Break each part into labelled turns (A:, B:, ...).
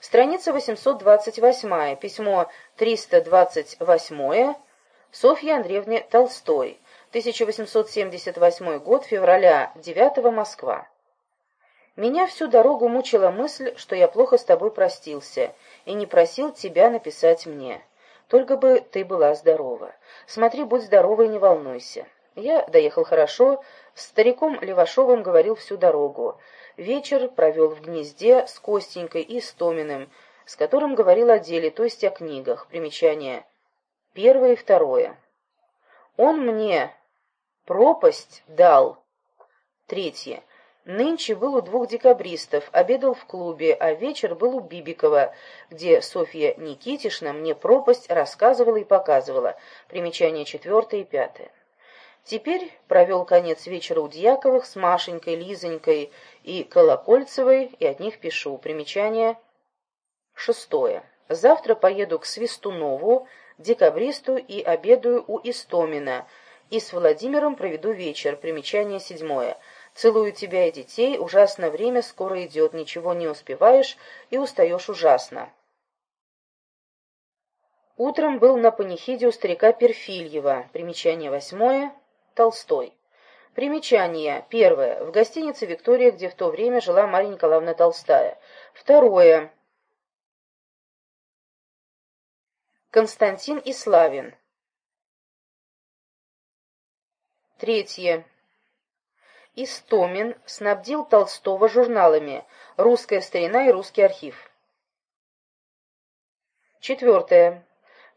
A: Страница 828, письмо 328 Софье Андреевне Толстой, 1878 год, февраля 9 Москва. Меня всю дорогу мучила мысль, что я плохо с тобой простился и не просил тебя написать мне. Только бы ты была здорова. Смотри, будь здорова и не волнуйся. Я доехал хорошо, с стариком Левашовым говорил всю дорогу. Вечер провел в гнезде с Костенькой и с Томиным, с которым говорил о деле, то есть о книгах. Примечание. Первое и второе. Он мне пропасть дал. Третье. Нынче был у двух декабристов, обедал в клубе, а вечер был у Бибикова, где Софья Никитишна мне пропасть рассказывала и показывала. Примечание четвертое и пятое. Теперь провел конец вечера у Дьяковых с Машенькой, Лизонькой и Колокольцевой, и от них пишу. Примечание шестое. Завтра поеду к Свистунову, декабристу и обедаю у Истомина, и с Владимиром проведу вечер. Примечание седьмое. Целую тебя и детей, ужасно время скоро идет, ничего не успеваешь и устаешь ужасно. Утром был на панихиде у старика Перфильева. Примечание восьмое. Толстой. Примечание. Первое. В гостинице «Виктория», где в то время жила Марья Николаевна Толстая. Второе. Константин Иславин. Третье. Истомин снабдил Толстого журналами «Русская старина» и «Русский архив». Четвертое.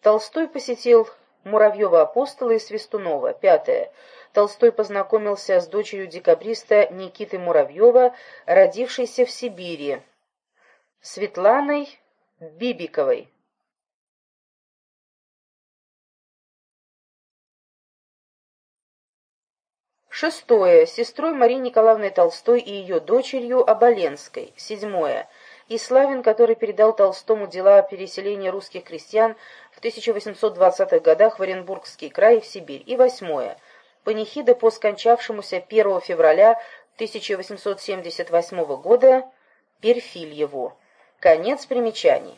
A: Толстой посетил Муравьева-Апостола и Свистунова. Пятое. Толстой познакомился с дочерью декабриста Никиты Муравьева, родившейся в Сибири, Светланой Бибиковой. Шестое. Сестрой Марии Николаевны Толстой и ее дочерью Оболенской. Седьмое. И Славин, который передал Толстому дела о переселении русских крестьян в 1820-х годах в Оренбургский край и в Сибирь. И восьмое. Панихида по скончавшемуся 1 февраля 1878 года Перфильеву. Конец примечаний.